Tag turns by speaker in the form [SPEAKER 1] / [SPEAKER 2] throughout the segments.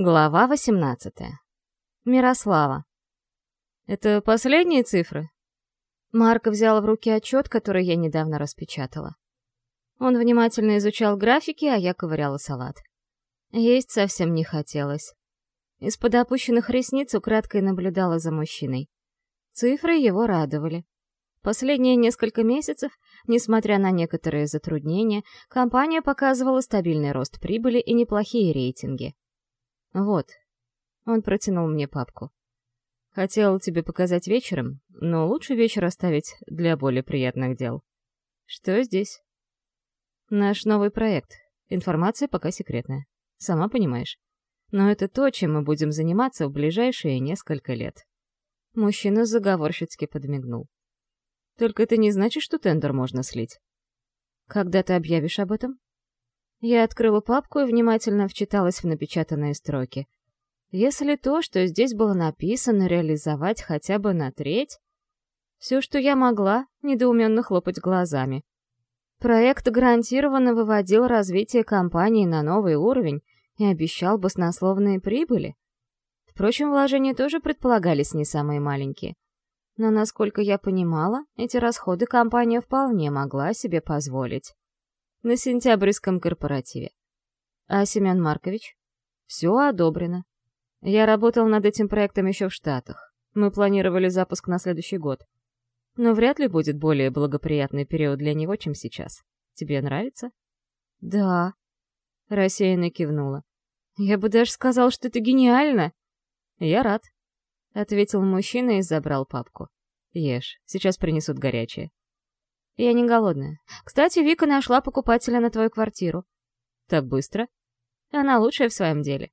[SPEAKER 1] Глава 18. Мирослава. Это последние цифры? Марк взял в руки отчет, который я недавно распечатала. Он внимательно изучал графики, а я ковыряла салат. Есть совсем не хотелось. Из-под опущенных ресниц украдкой наблюдала за мужчиной. Цифры его радовали. Последние несколько месяцев, несмотря на некоторые затруднения, компания показывала стабильный рост прибыли и неплохие рейтинги. «Вот». Он протянул мне папку. «Хотел тебе показать вечером, но лучше вечер оставить для более приятных дел». «Что здесь?» «Наш новый проект. Информация пока секретная. Сама понимаешь. Но это то, чем мы будем заниматься в ближайшие несколько лет». Мужчина заговорщицки подмигнул. «Только это не значит, что тендер можно слить». «Когда ты объявишь об этом?» Я открыла папку и внимательно вчиталась в напечатанные строки. Если то, что здесь было написано, реализовать хотя бы на треть... Все, что я могла, недоуменно хлопать глазами. Проект гарантированно выводил развитие компании на новый уровень и обещал баснословные прибыли. Впрочем, вложения тоже предполагались не самые маленькие. Но, насколько я понимала, эти расходы компания вполне могла себе позволить на сентябрьском корпоративе. А Семен Маркович? Все одобрено. Я работал над этим проектом еще в Штатах. Мы планировали запуск на следующий год. Но вряд ли будет более благоприятный период для него, чем сейчас. Тебе нравится? Да. Рассеянно кивнула. Я бы даже сказал, что это гениально. Я рад. Ответил мужчина и забрал папку. Ешь, сейчас принесут горячее. Я не голодная. Кстати, Вика нашла покупателя на твою квартиру. Так быстро? Она лучшая в своем деле.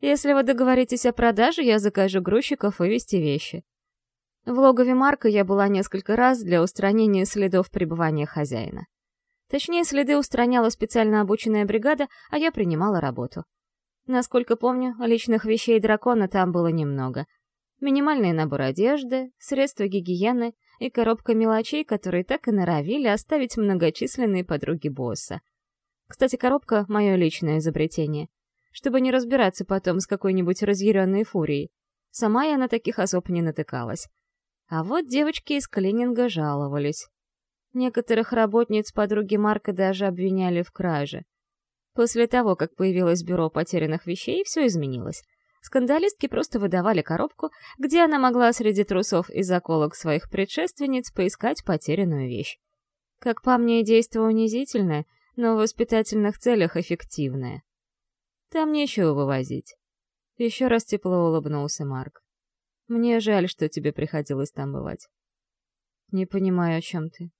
[SPEAKER 1] Если вы договоритесь о продаже, я закажу грузчиков вывести вещи. В логове Марка я была несколько раз для устранения следов пребывания хозяина. Точнее, следы устраняла специально обученная бригада, а я принимала работу. Насколько помню, личных вещей дракона там было немного. Минимальный набор одежды, средства гигиены — и коробка мелочей, которые так и норовили оставить многочисленные подруги босса. Кстати, коробка — мое личное изобретение. Чтобы не разбираться потом с какой-нибудь разъяренной фурией. Сама я на таких особ не натыкалась. А вот девочки из Калининга жаловались. Некоторых работниц подруги Марка даже обвиняли в краже. После того, как появилось бюро потерянных вещей, все изменилось скандалистки просто выдавали коробку, где она могла среди трусов и заколок своих предшественниц поискать потерянную вещь. Как по мне, действо унизительное, но в воспитательных целях эффективное. Там нечего вывозить. Еще раз тепло улыбнулся Марк. Мне жаль, что тебе приходилось там бывать. Не понимаю, о чем ты.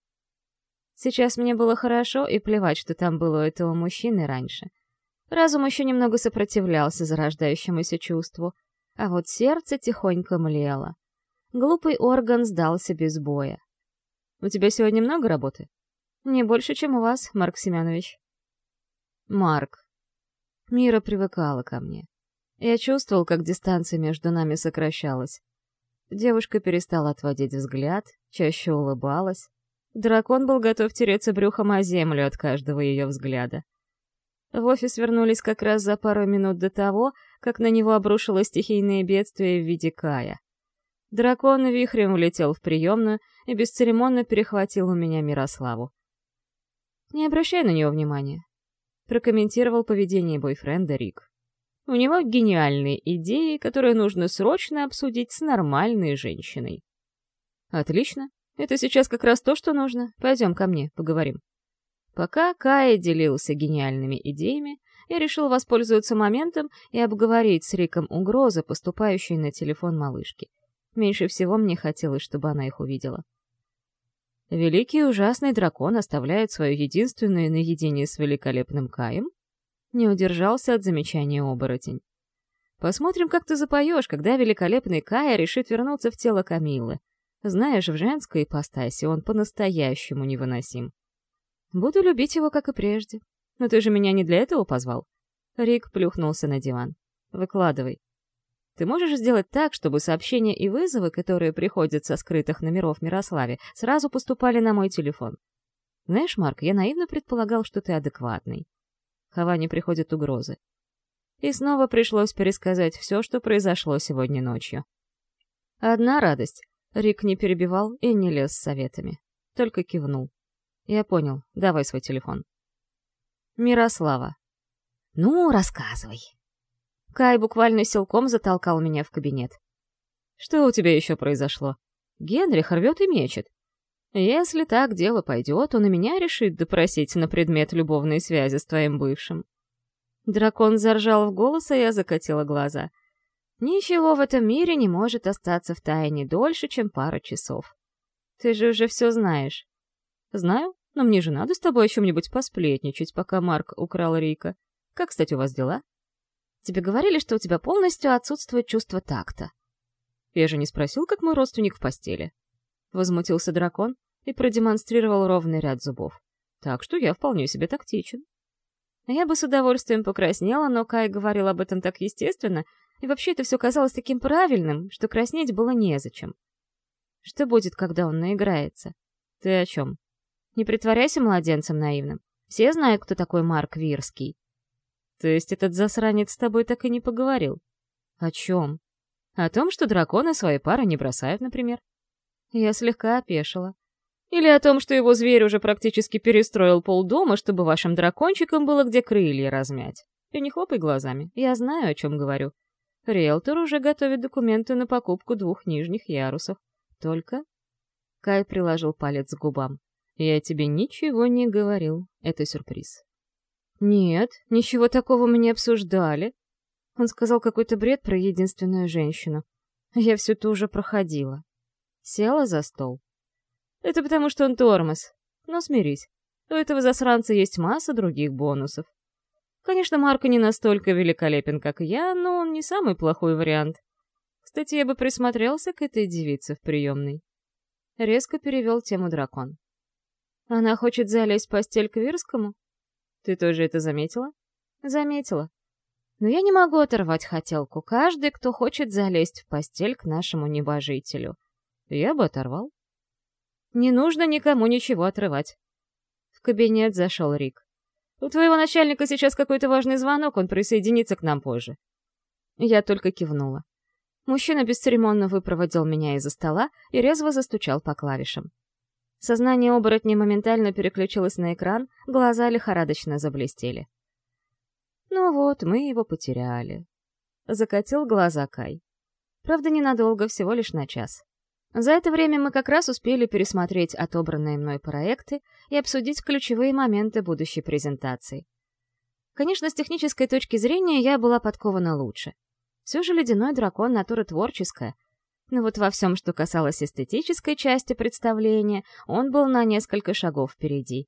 [SPEAKER 1] Сейчас мне было хорошо, и плевать, что там было у этого мужчины раньше — Разум еще немного сопротивлялся зарождающемуся чувству, а вот сердце тихонько млело. Глупый орган сдался без боя. «У тебя сегодня много работы?» «Не больше, чем у вас, Марк Семенович». «Марк». Мира привыкала ко мне. Я чувствовал, как дистанция между нами сокращалась. Девушка перестала отводить взгляд, чаще улыбалась. Дракон был готов тереться брюхом о землю от каждого ее взгляда. В офис вернулись как раз за пару минут до того, как на него обрушилось стихийное бедствие в виде Кая. Дракон вихрем влетел в приемную и бесцеремонно перехватил у меня Мирославу. «Не обращай на него внимания», — прокомментировал поведение бойфренда Рик. «У него гениальные идеи, которые нужно срочно обсудить с нормальной женщиной». «Отлично. Это сейчас как раз то, что нужно. Пойдем ко мне, поговорим». Пока Кай делился гениальными идеями, я решил воспользоваться моментом и обговорить с Риком угрозы, поступающие на телефон малышки. Меньше всего мне хотелось, чтобы она их увидела. Великий ужасный дракон оставляет свое единственное наедине с великолепным Каем? Не удержался от замечания оборотень. Посмотрим, как ты запоешь, когда великолепный Кая решит вернуться в тело Камилы. Знаешь, в женской ипостаси он по-настоящему невыносим. Буду любить его, как и прежде. Но ты же меня не для этого позвал. Рик плюхнулся на диван. Выкладывай. Ты можешь сделать так, чтобы сообщения и вызовы, которые приходят со скрытых номеров Мирославе, сразу поступали на мой телефон. Знаешь, Марк, я наивно предполагал, что ты адекватный. Хаване приходят угрозы. И снова пришлось пересказать все, что произошло сегодня ночью. Одна радость. Рик не перебивал и не лез с советами. Только кивнул. «Я понял. Давай свой телефон». «Мирослава». «Ну, рассказывай». Кай буквально силком затолкал меня в кабинет. «Что у тебя еще произошло?» «Генрих рвет и мечет. Если так дело пойдет, он и меня решит допросить на предмет любовной связи с твоим бывшим». Дракон заржал в голос, а я закатила глаза. «Ничего в этом мире не может остаться в тайне дольше, чем пара часов. Ты же уже все знаешь». «Знаю?» Но мне же надо с тобой о чем-нибудь посплетничать, пока Марк украл Рика. Как, кстати, у вас дела? Тебе говорили, что у тебя полностью отсутствует чувство такта. Я же не спросил, как мой родственник в постели. Возмутился дракон и продемонстрировал ровный ряд зубов. Так что я вполне себе тактичен. Я бы с удовольствием покраснела, но Кай говорил об этом так естественно, и вообще это все казалось таким правильным, что краснеть было незачем. Что будет, когда он наиграется? Ты о чем? Не притворяйся младенцем наивным. Все знают, кто такой Марк Вирский. То есть этот засранец с тобой так и не поговорил? О чем? О том, что драконы свои пары не бросают, например. Я слегка опешила. Или о том, что его зверь уже практически перестроил полдома, чтобы вашим дракончикам было где крылья размять. И не хлопай глазами, я знаю, о чем говорю. Риэлтор уже готовит документы на покупку двух нижних ярусов. Только... Кай приложил палец к губам. «Я тебе ничего не говорил. Это сюрприз». «Нет, ничего такого мы не обсуждали». Он сказал какой-то бред про единственную женщину. Я все это уже проходила. Села за стол. «Это потому, что он тормоз. Но смирись. У этого засранца есть масса других бонусов. Конечно, Марко не настолько великолепен, как я, но он не самый плохой вариант. Кстати, я бы присмотрелся к этой девице в приемной. Резко перевел тему дракон. Она хочет залезть в постель к Вирскому? Ты тоже это заметила? Заметила. Но я не могу оторвать хотелку. Каждый, кто хочет залезть в постель к нашему небожителю. Я бы оторвал. Не нужно никому ничего отрывать. В кабинет зашел Рик. У твоего начальника сейчас какой-то важный звонок, он присоединится к нам позже. Я только кивнула. Мужчина бесцеремонно выпроводил меня из-за стола и резво застучал по клавишам. Сознание оборотня моментально переключилось на экран, глаза лихорадочно заблестели. «Ну вот, мы его потеряли», — закатил глаза Кай. Правда, ненадолго, всего лишь на час. За это время мы как раз успели пересмотреть отобранные мной проекты и обсудить ключевые моменты будущей презентации. Конечно, с технической точки зрения я была подкована лучше. Все же ледяной дракон — натура творческая — но вот во всем, что касалось эстетической части представления, он был на несколько шагов впереди.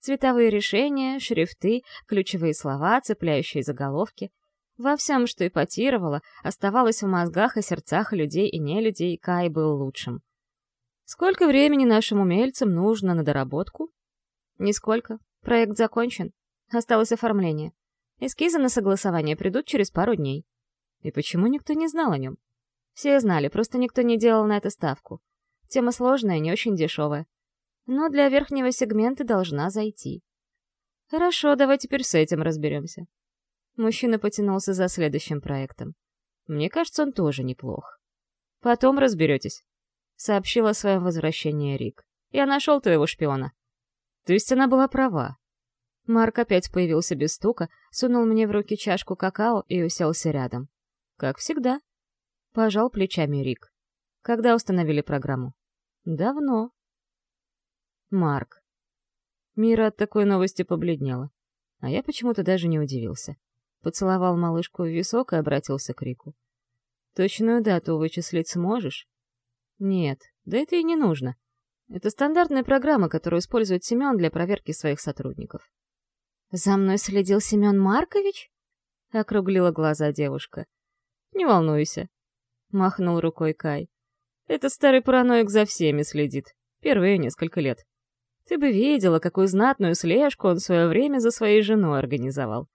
[SPEAKER 1] Цветовые решения, шрифты, ключевые слова, цепляющие заголовки. Во всем, что эпатировало, оставалось в мозгах и сердцах людей и нелюдей, Кай был лучшим. Сколько времени нашим умельцам нужно на доработку? Нисколько. Проект закончен. Осталось оформление. Эскизы на согласование придут через пару дней. И почему никто не знал о нем? Все знали, просто никто не делал на это ставку. Тема сложная, не очень дешевая. Но для верхнего сегмента должна зайти. Хорошо, давай теперь с этим разберемся. Мужчина потянулся за следующим проектом. Мне кажется, он тоже неплох. Потом разберетесь, — сообщила о своем возвращении Рик. Я нашел твоего шпиона. То есть она была права. Марк опять появился без стука, сунул мне в руки чашку какао и уселся рядом. Как всегда, Пожал плечами Рик. Когда установили программу? Давно. Марк. Мира от такой новости побледнела. А я почему-то даже не удивился. Поцеловал малышку в висок и обратился к Рику. «Точную дату вычислить сможешь?» «Нет, да это и не нужно. Это стандартная программа, которую использует Семен для проверки своих сотрудников». «За мной следил Семен Маркович?» — округлила глаза девушка. «Не волнуйся, Махнул рукой Кай. Это старый параноик за всеми следит. Первые несколько лет. Ты бы видела, какую знатную слежку он в свое время за своей женой организовал.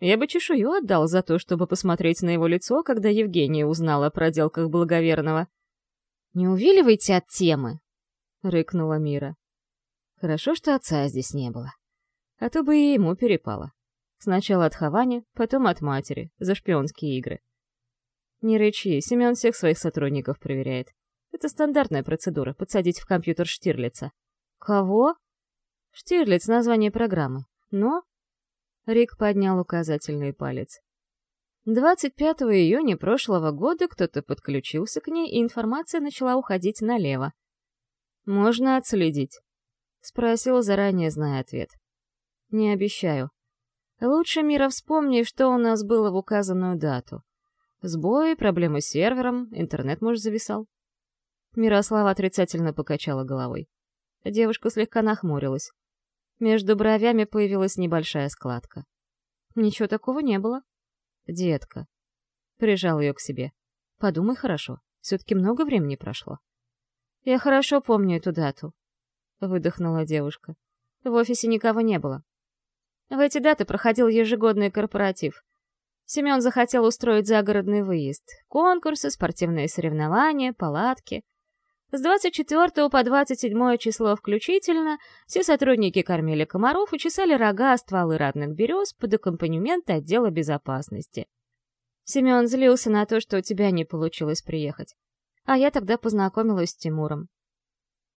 [SPEAKER 1] Я бы чешую отдал за то, чтобы посмотреть на его лицо, когда Евгения узнала о проделках благоверного. «Не увиливайте от темы!» — рыкнула Мира. «Хорошо, что отца здесь не было. А то бы и ему перепало. Сначала от Хавани, потом от матери, за шпионские игры. Не рычи, Семен всех своих сотрудников проверяет. Это стандартная процедура — подсадить в компьютер Штирлица. Кого? Штирлиц — название программы. Но... Рик поднял указательный палец. 25 июня прошлого года кто-то подключился к ней, и информация начала уходить налево. «Можно отследить?» — спросил, заранее зная ответ. «Не обещаю. Лучше, Мира, вспомни, что у нас было в указанную дату. Сбои, проблемы с сервером, интернет, может, зависал. Мирослава отрицательно покачала головой. Девушка слегка нахмурилась. Между бровями появилась небольшая складка. Ничего такого не было. Детка. Прижал ее к себе. Подумай хорошо. Все-таки много времени прошло. Я хорошо помню эту дату. Выдохнула девушка. В офисе никого не было. В эти даты проходил ежегодный корпоратив — Семен захотел устроить загородный выезд, конкурсы, спортивные соревнования, палатки. С 24 по 27 число включительно все сотрудники кормили комаров и чесали рога стволы родных берез под аккомпанемент отдела безопасности. Семен злился на то, что у тебя не получилось приехать. А я тогда познакомилась с Тимуром.